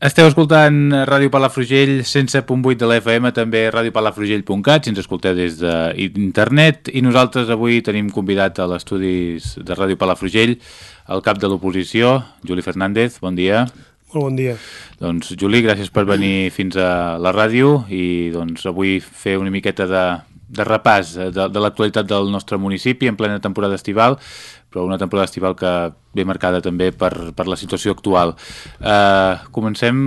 Esteu escoltant Ràdio Palafrugell 107.8 de l'FM, també radiopalafrugell.cat, si ens escolteu des d'internet, i nosaltres avui tenim convidat a l'estudis de Ràdio Palafrugell el cap de l'oposició, Juli Fernández, bon dia. Molt bon dia. Doncs Juli, gràcies per venir fins a la ràdio i doncs avui fer una miqueta de, de repàs de, de l'actualitat del nostre municipi en plena temporada estival però una temporada estival que ve marcada també per, per la situació actual. Eh, comencem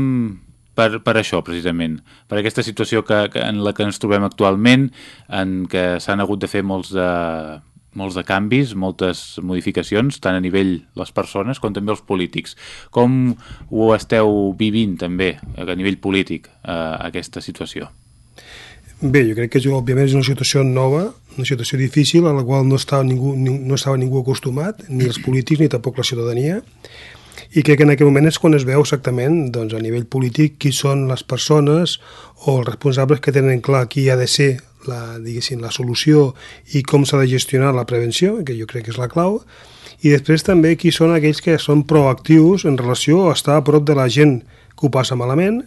per, per això, precisament, per aquesta situació que, que, en la que ens trobem actualment, en què s'han hagut de fer molts de, molts de canvis, moltes modificacions, tant a nivell les persones com també els polítics. Com ho esteu vivint també a nivell polític, eh, aquesta situació? Bé, jo crec que òbviament és una situació nova, una situació difícil a la qual no estava ningú, no estava ningú acostumat, ni els polítics ni tampoc la ciutadania, i crec que en aquell moment és quan es veu exactament doncs, a nivell polític qui són les persones o els responsables que tenen clar qui ha de ser la, la solució i com s'ha de gestionar la prevenció, que jo crec que és la clau, i després també qui són aquells que són proactius en relació a estar a prop de la gent que ho passa malament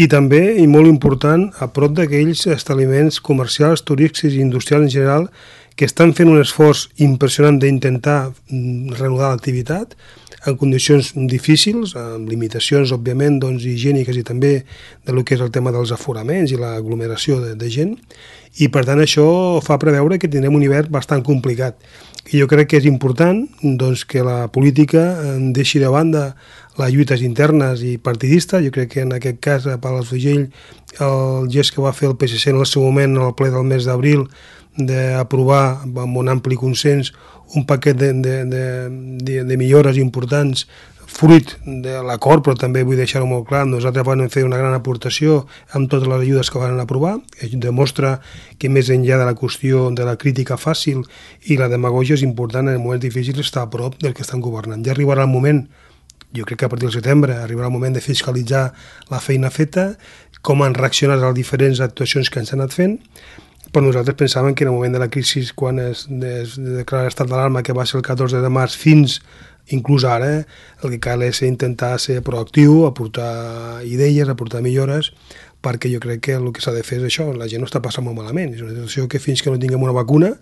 i també, i molt important, a prop d'aquells establiments comercials, turístics i industrials en general que estan fent un esforç impressionant d'intentar mm, reanudar l'activitat en condicions difícils, amb limitacions, òbviament, doncs, higièniques i també de lo que és el tema dels aforaments i l'aglomeració de, de gent, i per tant això fa preveure que tindrem un hivern bastant complicat. I jo crec que és important doncs, que la política deixi de banda les lluites internes i partidistes. Jo crec que en aquest cas a Palafrugell el gest que va fer el PSC en el seu moment en el ple del mes d'abril d'aprovar amb un ampli consens un paquet de, de, de, de, de millores importants fruit de l'acord, però també vull deixar-ho molt clar, nosaltres vam fer una gran aportació amb totes les ajudes que van aprovar, demostra que més enllà de la qüestió de la crítica fàcil i la demagogia és important en moments difícils estar a prop del que estan governant. Ja arribarà el moment jo crec que a partir del setembre arribarà el moment de fiscalitzar la feina feta, com han reaccionat a les diferents actuacions que ens han anat fent, però nosaltres pensàvem que en el moment de la crisi, quan es, es declara l'estat d'alarma, que va ser el 14 de març, fins inclús ara, el que cal és intentar ser proactiu, aportar idees, aportar millores, perquè jo crec que el que s'ha de fer és això, la gent no està passant molt malament, és una situació que fins que no tinguem una vacuna,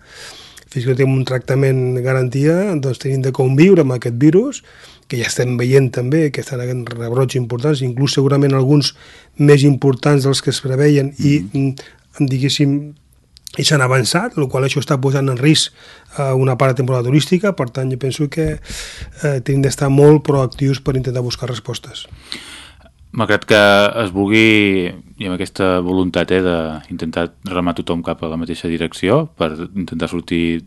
fins que no tinguem un tractament garantia, doncs tenim de conviure amb aquest virus, que ja estem veient també que estan havent rebrots importants, inclús segurament alguns més importants dels que es preveien mm -hmm. i, diguéssim, i s'han avançat, el qual això està posant en risc eh, una part de temporada turística, per tant jo penso que eh, tenim d'estar molt proactius per intentar buscar respostes. Malgrat que es vulgui, i amb aquesta voluntat eh, d'intentar remar tothom cap a la mateixa direcció per intentar sortir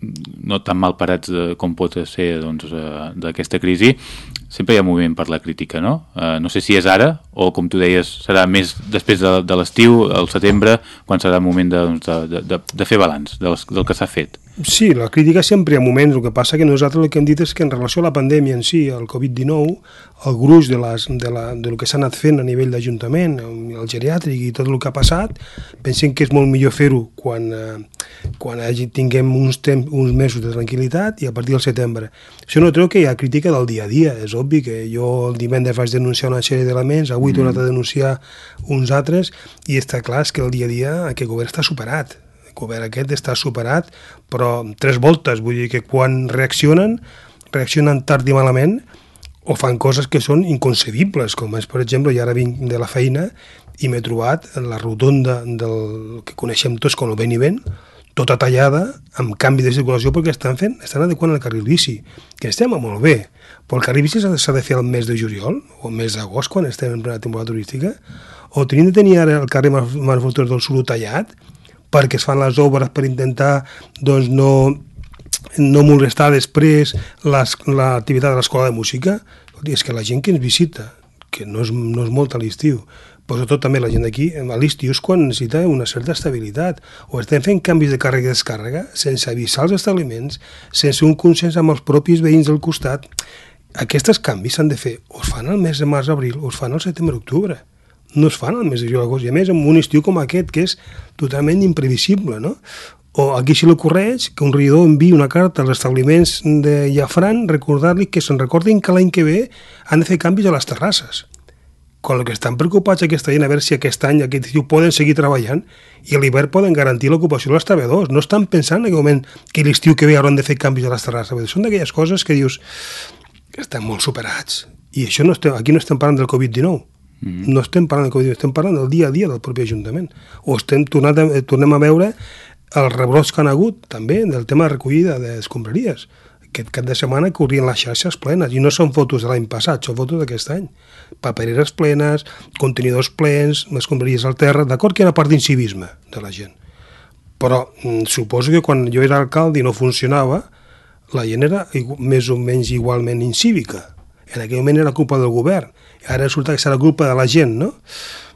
no tan mal parats de, com pot ser doncs, eh, d'aquesta doncs, crisi, sempre hi ha moviment per la crítica, no? Eh, no sé si és ara o, com tu deies, serà més després de, de l'estiu, al setembre, quan serà el moment de, doncs, de, de, de fer balanç del, del que s'ha fet. Sí, la crítica sempre hi ha moments, el que passa que nosaltres el que hem dit és que en relació a la pandèmia en si, el Covid-19, el gruix de, les, de, la, de lo que s'ha anat fent a nivell d'Ajuntament, el geriàtric i tot el que ha passat, pensem que és molt millor fer-ho quan, eh, quan hagi, tinguem uns, temps, uns mesos de tranquil·litat i a partir del setembre. Això no treu que hi ha crítica del dia a dia, és obvi que jo el divendres vaig denunciar una sèrie d'elements, avui mm. he tornat a denunciar uns altres, i està clar que el dia a dia aquest govern està superat el govern aquest està superat, però tres voltes, vull dir que quan reaccionen, reaccionen tard i malament, o fan coses que són inconcebibles, com és, per exemple, jo ara vinc de la feina i m'he trobat en la rotonda del que coneixem tots com el vent i tota tallada, amb canvi de circulació, perquè estan fent, estan adequant el carril bici, que estem molt bé, però el carril bici s'ha de fer el mes de juliol, o el mes d'agost, quan estem en plena temporada turística, o tenim de tenir ara el carrer Manufactures del Suro tallat, perquè es fan les obres per intentar doncs, no, no molestar després l'activitat de l'escola de música. És que la gent que ens visita, que no és, no és molt a l'estiu, però sobretot també la gent d'aquí, a l'estiu és quan necessita una certa estabilitat. O estem fent canvis de càrrega i descàrrega sense avisar els establiments, sense un consens amb els propis veïns del costat. Aquests canvis s'han de fer o es fan al mes de març-abril o es fan al setembre-octubre no es fan al mes de juliol agost, i a més amb un estiu com aquest, que és totalment imprevisible, no? O aquí si l'ocorreix que un regidor enviï una carta als establiments de Llafran recordar-li que se'n recordin que l'any que ve han de fer canvis a les terrasses quan el que estan preocupats aquesta gent a veure si aquest any aquest estiu poden seguir treballant i a l'hivern poden garantir l'ocupació dels treballadors. No estan pensant en aquell moment que l'estiu que ve hauran de fer canvis a les terrasses. Són d'aquelles coses que dius que estan molt superats. I això no estem, aquí no estem parlant del Covid-19. Mm. No estem parlant del Covid-19, estem parlant del dia a dia del propi Ajuntament. O estem tornant a, tornem a veure els rebrots que han hagut també del tema de recollida d'escombraries aquest cap de setmana corrien les xarxes plenes i no són fotos de l'any passat, són fotos d'aquest any. Papereres plenes, contenidors plens escombraries al terra, d'acord que era part d'incivisme de la gent. Però mm, suposo que quan jo era alcalde i no funcionava la gent era més o menys igualment incívica. En aquell moment era culpa del govern. Ara resulta que serà culpa de la gent no?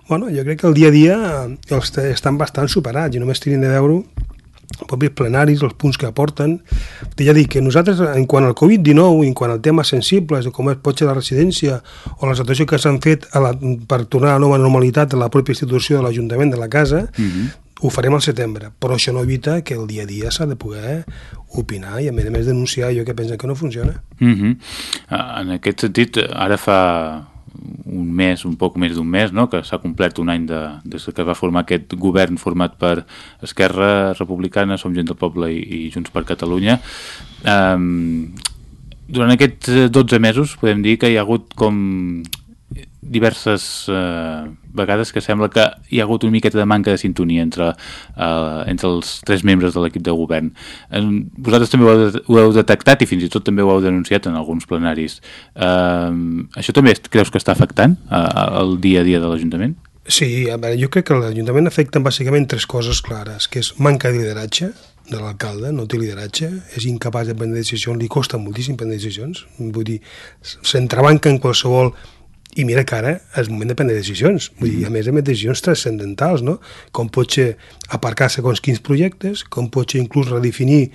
bueno, jo crec que el dia a dia els estan bastant superats. I només tenien de veure propis plenaris, els punts que aporten. Ja dic que nosaltres, en quant al Covid-19, en quant al tema sensibles, com és pot ser la residència o les actuacions que s'han fet a la, per tornar a la nova normalitat a la pròpia institució de l'Ajuntament de la casa, uh mhm. -huh. ho farem al setembre, però això no evita que el dia a dia s'ha de poder opinar i a més a més denunciar allò que pensen que no funciona. Uh -huh. En aquest sentit, ara fa un mes, un poc més d'un mes, no? que s'ha complert un any de, des que va formar aquest govern format per Esquerra Republicana, Som Gent del Poble i, i Junts per Catalunya. Um, durant aquests 12 mesos podem dir que hi ha hagut com diverses eh, vegades que sembla que hi ha hagut una miqueta de manca de sintonia entre, eh, entre els tres membres de l'equip de govern. En, vosaltres també ho heu, ho heu detectat i fins i tot també ho heu denunciat en alguns plenaris. Eh, això també creus que està afectant eh, el dia a dia de l'Ajuntament? Sí, a veure, jo crec que l'Ajuntament afecta bàsicament tres coses clares, que és manca de lideratge, de l'alcalde, no té lideratge, és incapaç de prendre decisions, li costa moltíssim prendre decisions, vull dir, s'entrebanca en qualsevol i mira que ara és moment de prendre decisions, vull dir, a més a més decisions transcendentals, no? Com pot ser aparcar segons quins projectes, com pot ser inclús redefinir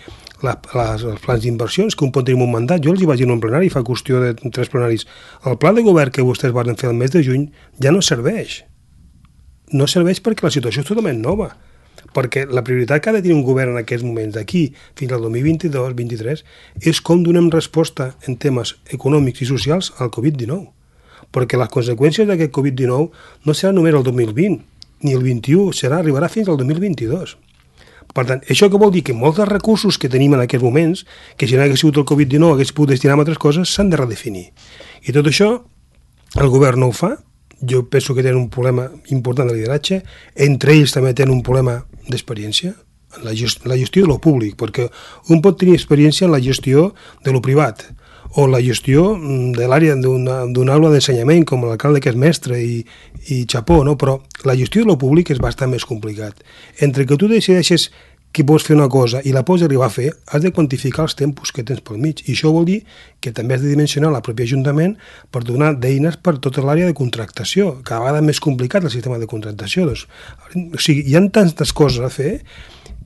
la, les, els plans d'inversions, com pot tenir un mandat. Jo els hi vaig dir en un plenari, fa qüestió de tres plenaris. El pla de govern que vostès van fer el mes de juny ja no serveix. No serveix perquè la situació és totalment nova perquè la prioritat que ha de tenir un govern en aquests moments d'aquí fins al 2022-2023 és com donem resposta en temes econòmics i socials al Covid-19 perquè les conseqüències d'aquest Covid-19 no seran només el 2020, ni el 21, serà, arribarà fins al 2022. Per tant, això que vol dir que molts dels recursos que tenim en aquests moments, que si no hagués sigut el Covid-19 hagués pogut destinar a altres coses, s'han de redefinir. I tot això el govern no ho fa, jo penso que tenen un problema important de lideratge, entre ells també tenen un problema d'experiència, en la, gest la gestió de lo públic, perquè un pot tenir experiència en la gestió de lo privat, o la gestió mm, de l'àrea d'un aula d'ensenyament, com l'alcalde que és mestre i, i xapó, no? però la gestió de lo públic és bastant més complicat. Entre que tu decideixes que vols fer una cosa i la pots arribar a fer, has de quantificar els tempos que tens pel mig. I això vol dir que també has de dimensionar la pròpia Ajuntament per donar d'eines per tota l'àrea de contractació. Cada vegada més complicat el sistema de contractació. Doncs, o sigui, hi ha tantes coses a fer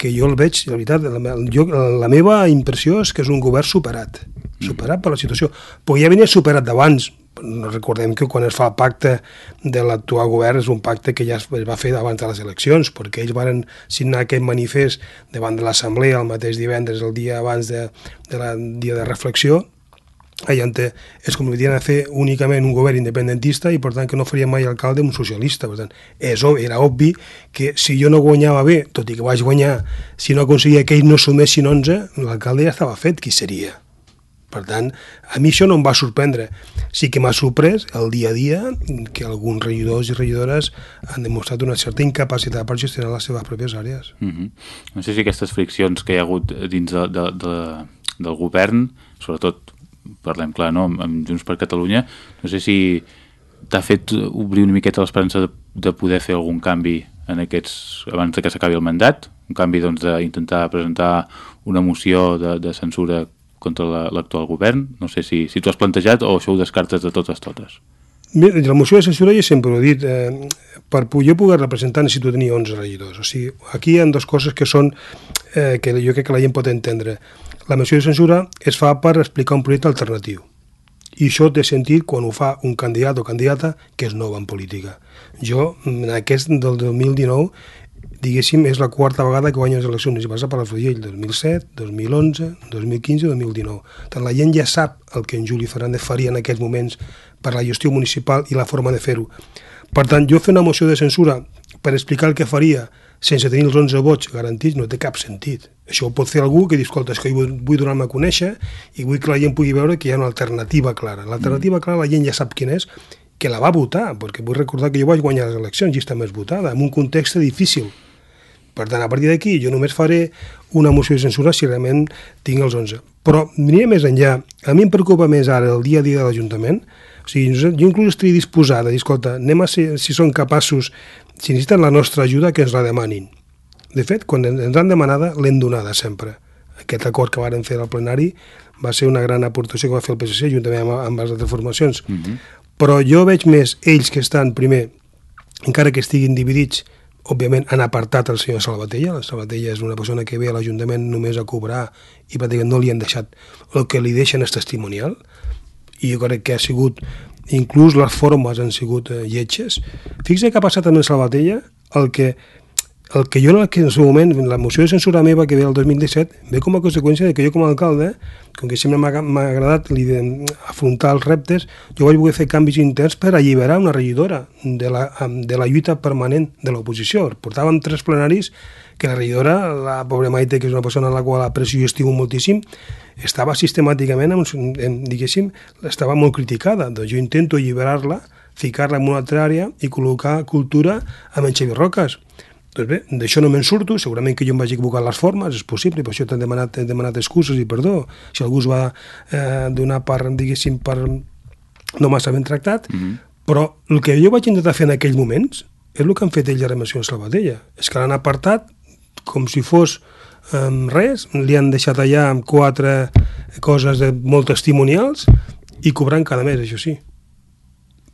que jo el veig, la veritat, la, jo, la meva impressió és que és un govern superat, superat per la situació. Però ja venia superat d'abans, recordem que quan es fa el pacte de l'actual govern és un pacte que ja es va fer abans de les eleccions, perquè ells varen signar aquest manifest davant de l'Assemblea el mateix divendres, el dia abans de, de la dia de reflexió, allà es convertien a fer únicament un govern independentista i per tant que no faria mai alcalde un socialista. Per tant, és, era obvi que si jo no guanyava bé, tot i que vaig guanyar, si no aconseguia que ells no sumessin 11, l'alcalde ja estava fet, qui seria? Per tant, a mi això no em va sorprendre. Sí que m'ha sorprès el dia a dia que alguns regidors i regidores han demostrat una certa incapacitat per gestionar les seves pròpies àrees. Mm -hmm. No sé si aquestes friccions que hi ha hagut dins de, de, de, del govern, sobretot parlem clar, no? amb Junts per Catalunya, no sé si t'ha fet obrir una miqueta l'esperança de, de poder fer algun canvi en aquests, abans de que s'acabi el mandat, un canvi doncs, d'intentar presentar una moció de, de censura contra l'actual la, govern. No sé si, si t'ho has plantejat o això ho descartes de totes totes. Mira, la moció de censura jo sempre ho he dit, eh, per jo poder representar necessito tenir 11 regidors. O sigui, aquí hi ha dues coses que són eh, que jo crec que la gent pot entendre. La moció de censura es fa per explicar un projecte alternatiu. I això té sentit quan ho fa un candidat o candidata que és nova en política. Jo, en aquest del 2019, diguéssim, és la quarta vegada que guanyo les eleccions municipals per la Fudell, 2007, 2011, 2015 i 2019. Tant la gent ja sap el que en Juli Fernández faria en aquests moments per la gestió municipal i la forma de fer-ho. Per tant, jo fer una moció de censura per explicar el que faria sense tenir els 11 vots garantits no té cap sentit. Això ho pot fer algú que diu, escolta, és que vull, vull donar-me a conèixer i vull que la gent pugui veure que hi ha una alternativa clara. L'alternativa mm. clara la gent ja sap quina és, que la va votar, perquè vull recordar que jo vaig guanyar les eleccions llista més votada, en un context difícil. Per tant, a partir d'aquí jo només faré una moció de censura si realment tinc els 11. Però aniria més enllà. A mi em preocupa més ara el dia a dia de l'Ajuntament. O sigui, jo inclús estaria disposada a dir, escolta, anem a ser, si són capaços, si necessiten la nostra ajuda, que ens la demanin. De fet, quan ens han demanada, l'hem donada sempre. Aquest acord que varen fer al plenari va ser una gran aportació que va fer el PSC juntament amb, amb les altres formacions. Mhm. -huh. Però jo veig més ells que estan, primer, encara que estiguin dividits, òbviament han apartat el senyor Salvatella. La Salvatella és una persona que ve a l'Ajuntament només a cobrar i pràcticament no li han deixat el que li deixen és testimonial i jo crec que ha sigut inclús les formes han sigut eh, lletges. Fixa que ha passat amb el Salvatella el que el que jo en el seu moment, la moció de censura meva que ve el 2017, ve com a conseqüència de que jo com a alcalde, com que sempre m'ha agradat afrontar els reptes, jo vaig voler fer canvis interns per alliberar una regidora de la, de la lluita permanent de l'oposició. Portàvem tres plenaris que la regidora, la pobra Maite, que és una persona en la qual aprecio i estimo moltíssim, estava sistemàticament, diguéssim, estava molt criticada. Doncs jo intento alliberar-la, ficar-la en una altra àrea i col·locar cultura amb en Roques doncs bé, d'això no me'n surto, segurament que jo em vaig equivocar les formes, és possible, per això t'he demanat, demanat excuses i perdó. Si algú es va eh, donar per, diguéssim, per no massa ben tractat, mm -hmm. però el que jo vaig intentar fer en aquells moments és el que han fet ells a Remissió Salvadella. És que l'han apartat com si fos eh, res, li han deixat allà amb quatre coses de, molt testimonials i cobrant cada mes, això sí.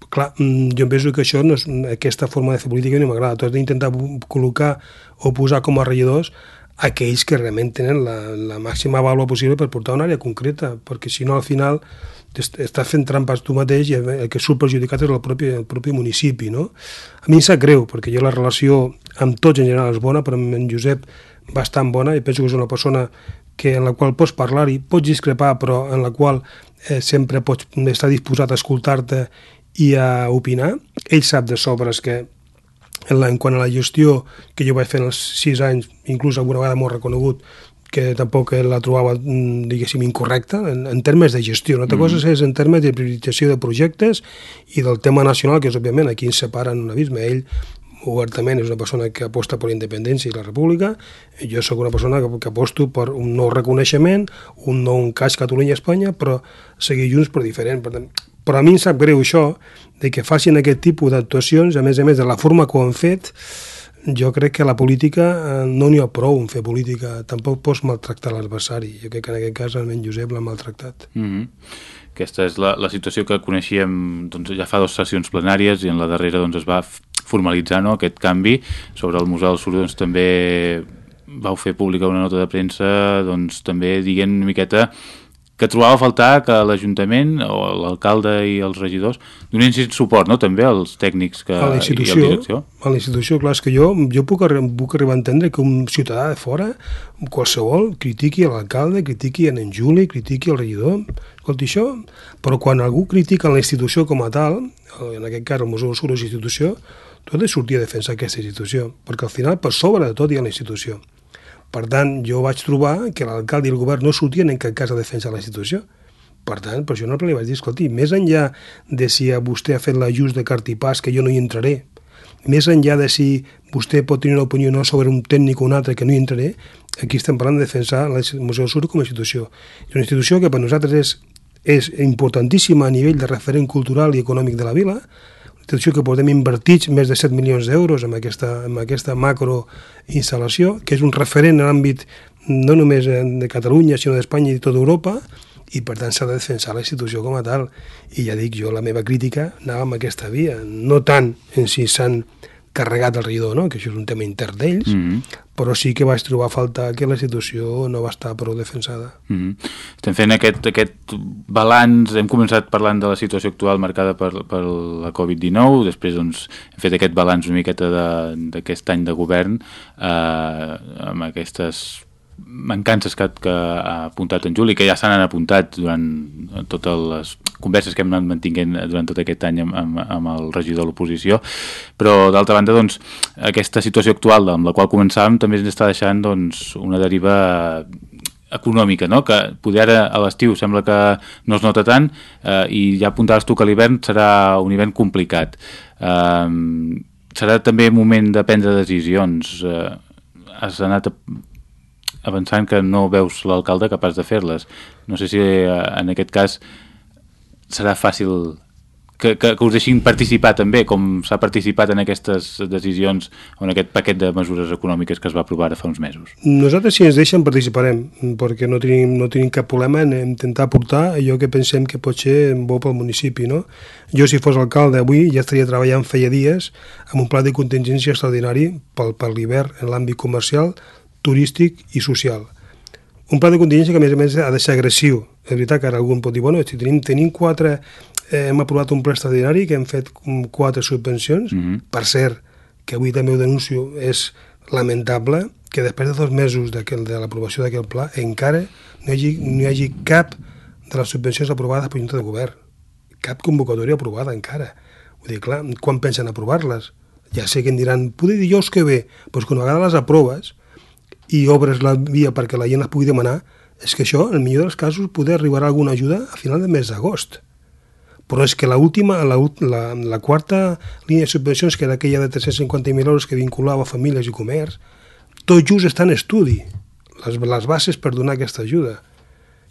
Clar, mm, jo penso que això no és, aquesta forma de fer política no m'agrada. Tu has d'intentar col·locar o posar com a regidors aquells que realment tenen la, la màxima vàlua possible per portar una àrea concreta, perquè si no al final estàs fent trampes tu mateix i el que surt perjudicat és el propi, el propi municipi. No? A mi em sap greu, perquè jo la relació amb tots en general és bona, però amb en Josep bastant bona i penso que és una persona que en la qual pots parlar-hi, pots discrepar, però en la qual eh, sempre pots estar disposat a escoltar-te i a opinar. Ell sap de sobres que en, quant a la gestió que jo vaig fer en els sis anys, inclús alguna vegada molt reconegut, que tampoc la trobava, mm, diguéssim, incorrecta en, en termes de gestió. Una altra mm. cosa és en termes de priorització de projectes i del tema nacional, que és, òbviament, aquí ens separen un abisme. Ell obertament és una persona que aposta per la independència i la república, jo sóc una persona que, que aposto per un nou reconeixement, un nou encaix Catalunya-Espanya, però seguir junts però diferent. Per tant, però a mi em sap greu això, de que facin aquest tipus d'actuacions, a més a més de la forma que ho han fet, jo crec que la política eh, no n'hi ha prou en fer política, tampoc pots maltractar l'adversari. Jo crec que en aquest cas almenys Josep l'ha maltractat. Mm -hmm. Aquesta és la, la situació que coneixíem doncs, ja fa dues sessions plenàries i en la darrera doncs, es va formalitzar no, aquest canvi. Sobre el Museu del Sur doncs, també vau fer pública una nota de premsa doncs, també dient una miqueta que trobava a faltar que l'Ajuntament o l'alcalde i els regidors donessin suport, no?, també als tècnics que, a i a la direcció. A la institució, clar, és que jo, jo puc, arri puc arribar a entendre que un ciutadà de fora, qualsevol, critiqui l'alcalde, critiqui en en Juli, critiqui el regidor, escolti això, però quan algú critica la institució com a tal, en aquest cas el Museu Sur és institució, tu has de sortir a defensar aquesta institució, perquè al final per sobre de tot hi ha la institució. Per tant, jo vaig trobar que l'alcalde i el govern no sortien en cap cas a defensar la institució. Per tant, per això no li vaig dir, escolti, més enllà de si vostè ha fet l'ajust de cartipàs, que jo no hi entraré, més enllà de si vostè pot tenir una opinió no sobre un tècnic o un altre que no hi entraré, aquí estem parlant de defensar el Museu del Sur com a institució. És una institució que per nosaltres és, és importantíssima a nivell de referent cultural i econòmic de la vila, Atenció que podem invertir més de 7 milions d'euros en, aquesta, en aquesta macro instal·lació, que és un referent en l'àmbit no només de Catalunya, sinó d'Espanya i de tota Europa, i per tant s'ha de defensar la institució com a tal. I ja dic, jo la meva crítica anava amb aquesta via, no tant en si s'han carregat el regidor, no? que això és un tema intern d'ells, mm -hmm. però sí que vaig trobar falta que la situació no va estar prou defensada. Mm -hmm. Estem fent aquest, aquest balanç, hem començat parlant de la situació actual marcada per, per la Covid-19, després doncs, hem fet aquest balanç una miqueta d'aquest any de govern eh, amb aquestes mancances que, que ha apuntat en Juli, que ja s'han apuntat durant totes les converses que hem anat mantinguent durant tot aquest any amb, amb, amb el regidor de l'oposició, però d'altra banda doncs, aquesta situació actual amb la qual començàvem també ens està deixant doncs, una deriva econòmica, no? que poder ara a l'estiu sembla que no es nota tant eh, i ja apuntaves tu que l'hivern serà un hivern complicat. Eh, serà també moment de prendre decisions. Eh, has anat avançant que no veus l'alcalde capaç de fer-les. No sé si eh, en aquest cas serà fàcil que, que, que us deixin participar també, com s'ha participat en aquestes decisions o en aquest paquet de mesures econòmiques que es va aprovar fa uns mesos. Nosaltres, si ens deixen, participarem, perquè no tenim, no tenim cap problema en intentar aportar allò que pensem que pot ser bo pel municipi. No? Jo, si fos alcalde avui, ja estaria treballant feia dies amb un pla de contingència extraordinari pel, per l'hivern en l'àmbit comercial, turístic i social. Un pla de contingència que, a més a més, ha de ser agressiu. És veritat que ara algú pot dir, bueno, si tenim, tenim quatre... Eh, hem aprovat un pla extraordinari que hem fet quatre subvencions. Mm -hmm. Per cert, que avui també ho denuncio, és lamentable que després de dos mesos de, de l'aprovació d'aquest pla encara no hi, hagi, no hi hagi cap de les subvencions aprovades per Junta de Govern. Cap convocatòria aprovada encara. Vull dir, clar, quan pensen aprovar-les? Ja sé que em diran, poder dijous que ve, doncs quan a vegades les aproves, i obres la via perquè la gent es pugui demanar, és que això, en el millor dels casos, poder arribar a alguna ajuda a final de mes d'agost. Però és que la última, la, la, la quarta línia de subvencions, que era aquella de 350.000 euros que vinculava famílies i comerç, tot just està en estudi, les, les bases per donar aquesta ajuda.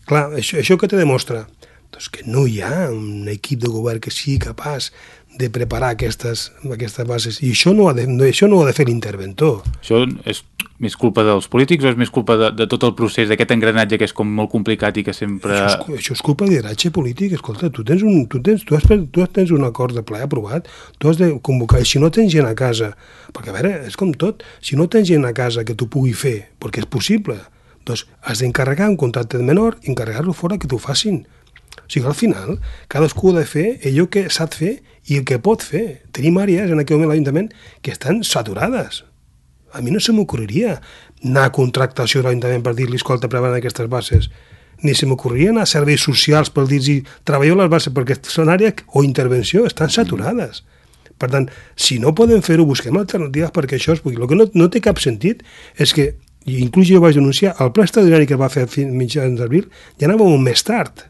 Clar, això, això que te demostra? Doncs que no hi ha un equip de govern que sigui capaç de preparar aquestes, aquestes bases. I això no, ha de, no, això no ho ha de fer l'interventor. Això és més culpa dels polítics o és més culpa de, de tot el procés, d'aquest engranatge que és com molt complicat i que sempre... Això és, això és culpa de lideratge polític. Escolta, tu tens, un, tu, tens, tu, has, tu tens un acord de ple aprovat, tu has de convocar, i si no tens gent a casa, perquè a veure, és com tot, si no tens gent a casa que tu pugui fer, perquè és possible, doncs has d'encarregar un contracte de menor i encarregar-lo fora que t'ho facin. O sigui, al final, cadascú ha de fer allò que sap fer i el que pot fer. Tenim àrees en aquell moment a l'Ajuntament que estan saturades a mi no se m'ocorreria anar a contractació de l'Ajuntament per dir-li, escolta, preparen aquestes bases. Ni se m'ocorreria anar a serveis socials per dir-los, treballeu les bases, perquè són àrees o intervenció, estan saturades. Per tant, si no podem fer-ho, busquem alternatives perquè això es pugui. El que no, no té cap sentit és que, inclús jo vaig denunciar, el pla extraordinari que va fer fins mitjans d'abril ja anava un més tard.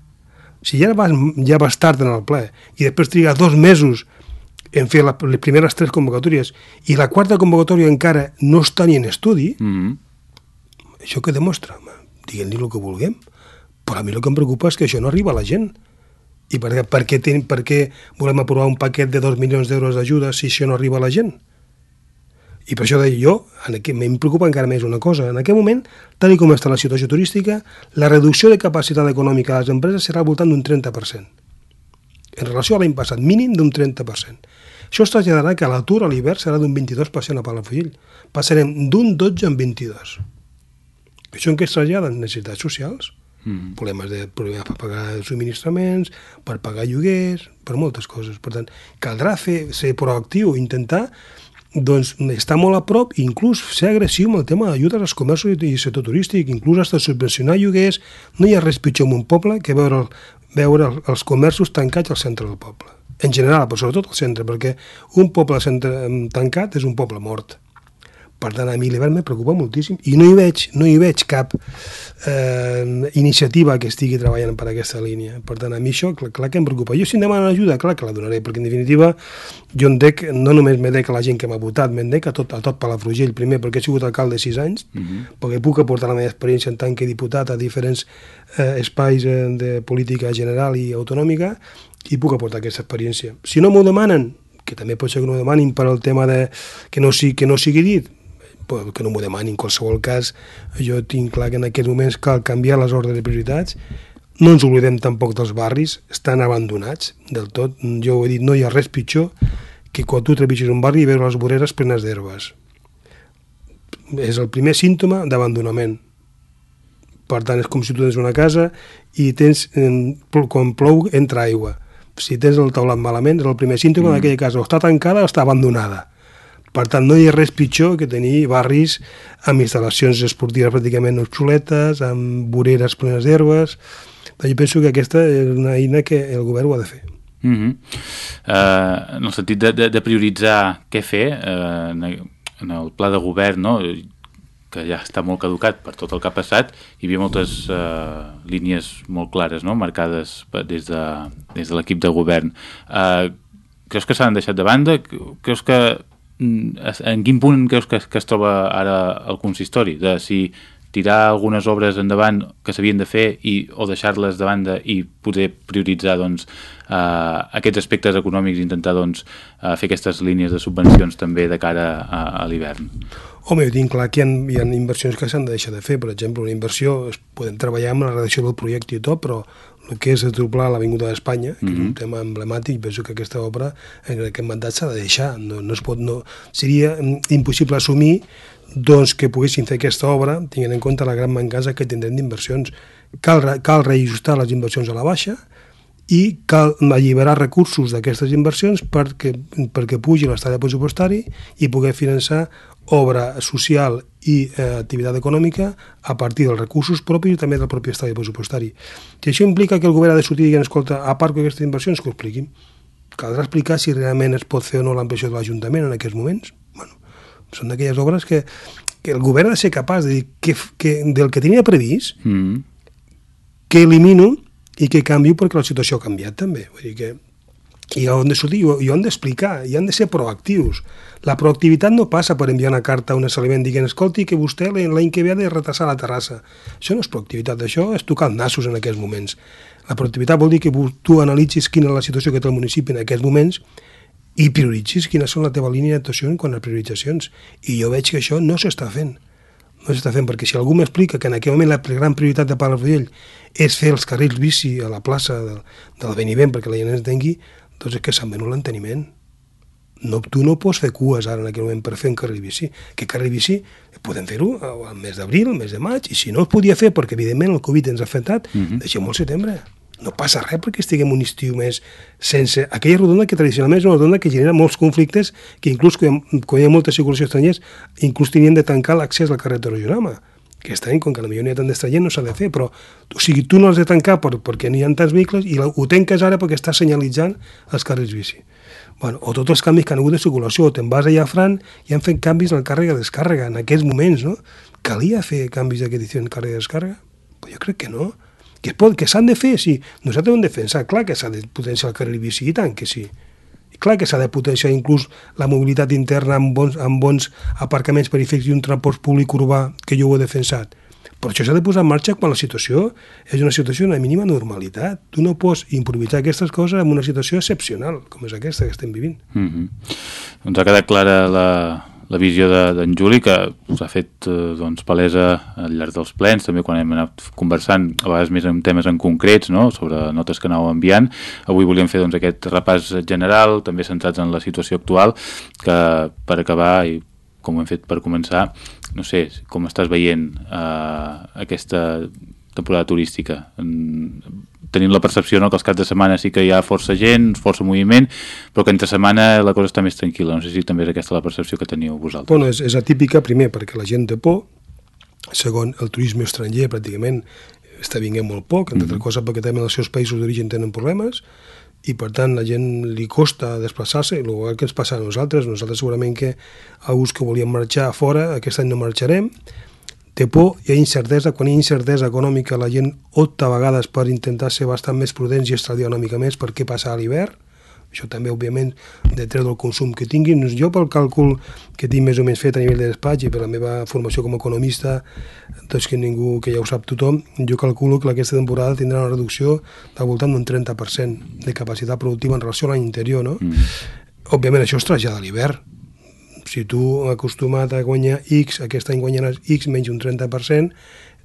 Si ja vas, ja vas tard en el ple i després triga dos mesos en fer la, les primeres tres convocatòries i la quarta convocatòria encara no està ni en estudi, mm -hmm. això què demostra? Diguem-li el que vulguem. Però a mi el que em preocupa és que això no arriba a la gent. I per, per, què, ten, per què volem aprovar un paquet de 2 milions d'euros d'ajuda si això no arriba a la gent? I per això deia jo, em preocupa encara més una cosa. En aquest moment, tal com està la situació turística, la reducció de capacitat econòmica de les empreses serà al voltant d'un 30% en relació a l'any passat, mínim d'un 30%. Això es traslladarà que l'atur a l'hivern serà d'un 22% a Palafrugell. Passarem d'un 12 en 22. Això en què es traslladen? Necessitats socials, mm. problemes, de, problemes per pagar subministraments, per pagar lloguers, per moltes coses. Per tant, caldrà fer, ser proactiu, intentar doncs està molt a prop inclús ser agressiu amb el tema d'ajudes als comerços i sector turístic, inclús hasta subvencionar lloguers. No hi ha res pitjor en un poble que veure veure els comerços tancats al centre del poble. En general, però sobretot al centre, perquè un poble centre tancat és un poble mort. Per tant, a mi l'hivern me preocupa moltíssim i no hi veig, no hi veig cap eh, iniciativa que estigui treballant per aquesta línia. Per tant, a mi això, clar, clar que em preocupa. Jo si em demanen ajuda, clar que la donaré, perquè en definitiva jo en dec, no només me dec a la gent que m'ha votat, me'n dec a tot, a tot Palafrugell, primer perquè he sigut alcalde de 6 anys, uh mhm. -huh. perquè puc aportar la meva experiència en tant que diputat a diferents eh, espais eh, de política general i autonòmica i puc aportar aquesta experiència. Si no m'ho demanen, que també pot ser que no m'ho demanin per al tema de que no, sigui, que no sigui dit, que no m'ho demanin. En qualsevol cas, jo tinc clar que en aquests moments cal canviar les ordres de prioritats. No ens oblidem tampoc dels barris, estan abandonats del tot. Jo ho he dit, no hi ha res pitjor que quan tu trepitges un barri i veure les voreres plenes d'herbes. És el primer símptoma d'abandonament. Per tant, és com si tu tens una casa i tens, quan plou, entra aigua. Si tens el taulat malament, és el primer símptoma mm. d'aquella casa. O està tancada o està abandonada Per tant, no hi ha res pitjor que tenir barris amb instal·lacions esportives pràcticament obsoletes, amb voreres plenes d'herbes... Jo penso que aquesta és una eina que el govern ho ha de fer. Mm -hmm. uh, en el sentit de, de, de prioritzar què fer uh, en, el pla de govern no? que ja està molt caducat per tot el que ha passat hi havia moltes uh, línies molt clares no? marcades des de, des de l'equip de govern uh, creus que s'han deixat de banda? creus que en quin punt creus que, que es troba ara el consistori? De si tirar algunes obres endavant que s'havien de fer i, o deixar-les de banda i poder prioritzar doncs, eh, aquests aspectes econòmics i intentar doncs, eh, fer aquestes línies de subvencions també de cara a, a l'hivern? Home, jo tinc clar que hi ha, hi ha inversions que s'han de deixar de fer. Per exemple, una inversió, podem treballar amb la redacció del projecte i tot, però que és doblar l'Avinguda d'Espanya, que mm -hmm. és un mhm. tema emblemàtic, penso que aquesta obra en aquest mandat s'ha de deixar. No, no es pot, no, seria impossible assumir doncs, que poguessin fer aquesta obra tinguent en compte la gran mancança que tindrem d'inversions. Cal, cal reajustar les inversions a la baixa i cal alliberar recursos d'aquestes inversions perquè, perquè pugi l'estat pressupostari i poder finançar obra social i eh, activitat econòmica a partir dels recursos propis i també del propi estadi pressupostari. Si això implica que el govern ha de sortir i dir, escolta, a part d'aquestes inversions, que ho expliquin. Caldrà explicar si realment es pot fer o no l'ampliació de l'Ajuntament en aquests moments. Bueno, són d'aquelles obres que, que el govern ha de ser capaç de dir que, que del que tenia previst, mm. que elimino i que canvio perquè la situació ha canviat també. Vull dir que i han de sortir, i han d'explicar, i han de ser proactius. La proactivitat no passa per enviar una carta a un estaliment dient escolti que vostè l'any que ve ha de retrasar la terrassa. Això no és proactivitat, això és tocar nassos en aquests moments. La proactivitat vol dir que tu analitzis quina és la situació que té el municipi en aquests moments i prioritzis quines són la teva línia d'actuació quan a prioritzacions. I jo veig que això no s'està fent. No s'està fent, perquè si algú m'explica que en aquell moment la gran prioritat de Palafrugell és fer els carrils bici a la plaça del, del Benivent perquè la gent entengui, doncs és que s'han venut l'enteniment. No, tu no pots fer cues ara en aquell moment per fer un carril bici. Que carril bici podem fer-ho al mes d'abril, al mes de maig, i si no es podia fer perquè evidentment el Covid ens ha afectat, mhm. -huh. deixem-ho al setembre no passa res perquè estiguem un estiu més sense... Aquella rodona que tradicionalment és una rodona que genera molts conflictes que inclús quan, quan hi ha molta circulació estrangers inclús tenien de tancar l'accés al carrer de Rojonama que està com que millor n'hi ha tant d'estrangers, no s'ha de fer, però o sigui, tu no has de tancar per, perquè n'hi ha tants vehicles i ho tanques ara perquè està senyalitzant els carrers bici. Bueno, o tots els canvis que han hagut de circulació, o te'n vas allà a Fran i han fet canvis en càrrega-descàrrega en aquests moments, no? Calia fer canvis d'aquest en càrrega-descàrrega? Però jo crec que no que, pot, que s'han de fer, sí. Nosaltres hem defensat, clar que s'ha de potenciar el carrer bici, i tant que sí. Clar que s'ha de potenciar inclús la mobilitat interna amb bons, amb bons aparcaments perifèrics i un transport públic urbà, que jo ho he defensat. Però això s'ha de posar en marxa quan la situació és una situació d'una mínima normalitat. Tu no pots improvisar aquestes coses en una situació excepcional, com és aquesta que estem vivint. Mm -hmm. Doncs ha quedat clara la, la visió d'en de, Juli, que s'ha fet eh, doncs, palesa al llarg dels plens, també quan hem anat conversant, a vegades més en temes en concrets, no? sobre notes que anàveu enviant. Avui volíem fer doncs, aquest repàs general, també centrats en la situació actual, que per acabar, i com ho hem fet per començar, no sé, com estàs veient eh, aquesta temporada turística. Tenim la percepció no, que els caps de setmana sí que hi ha força gent, força moviment, però que entre setmana la cosa està més tranquil·la. No sé si també és aquesta la percepció que teniu vosaltres. Bueno, és, és atípica, primer, perquè la gent té por, segon, el turisme estranger pràcticament està vinguent molt poc, entre mm -hmm. coses perquè també els seus països d'origen tenen problemes, i per tant la gent li costa desplaçar-se, igual que ens passa a nosaltres, nosaltres segurament que alguns que volien marxar a fora, aquest any no marxarem, té por, hi ha incertesa, quan hi ha incertesa econòmica la gent opta a vegades per intentar ser bastant més prudents i estalviar una mica més per què passa a l'hivern, això també, òbviament, de treure el consum que tinguin. Jo, pel càlcul que tinc més o menys fet a nivell de despatx i per la meva formació com a economista, doncs que ningú, que ja ho sap tothom, jo calculo que aquesta temporada tindrà una reducció del voltant d'un 30% de capacitat productiva en relació a l'any anterior, no? Mm. Òbviament, això es trasllada a l'hivern si tu acostumat a guanyar X, aquest any guanyaràs X menys un 30%,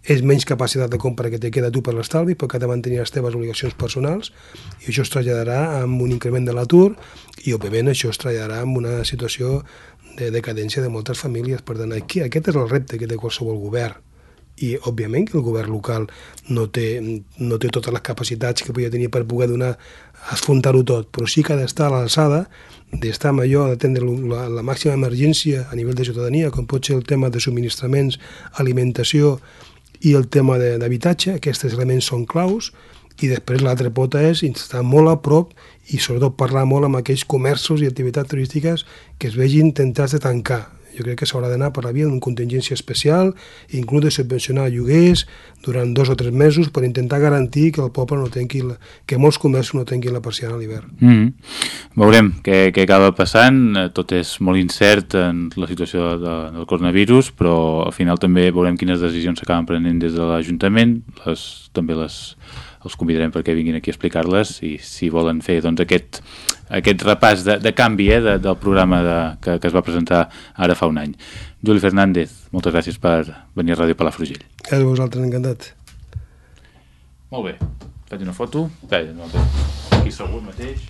és menys capacitat de compra que te queda tu per l'estalvi perquè has de mantenir les teves obligacions personals i això es traslladarà amb un increment de l'atur i òbviament això es traslladarà amb una situació de decadència de moltes famílies. Per tant, aquí, aquest és el repte que té qualsevol govern i òbviament que el govern local no té, no té totes les capacitats que podia tenir per poder donar esfontar-ho tot, però sí que ha d'estar a l'alçada d'estar amb allò, d'atendre la, la màxima emergència a nivell de ciutadania, com pot ser el tema de subministraments, alimentació i el tema d'habitatge, aquests elements són claus, i després l'altra pota és estar molt a prop i sobretot parlar molt amb aquells comerços i activitats turístiques que es vegin tentats de tancar jo crec que s'haurà d'anar per la via d'una contingència especial, inclús de subvencionar lloguers durant dos o tres mesos per intentar garantir que el poble no tenqui la, que molts comerços no tinguin la persiana a l'hivern. Mm -hmm. Veurem què, què acaba passant, eh, tot és molt incert en la situació de, del coronavirus, però al final també veurem quines decisions s'acaben prenent des de l'Ajuntament, també les, els convidarem perquè vinguin aquí a explicar-les i si volen fer doncs, aquest, aquest repàs de, de canvi eh, de, del programa de, que, que es va presentar ara fa un any. Juli Fernández, moltes gràcies per venir a Ràdio Palafrugell. A vosaltres, encantat. Molt bé, faig una foto. Bé, no, aquí segur mateix.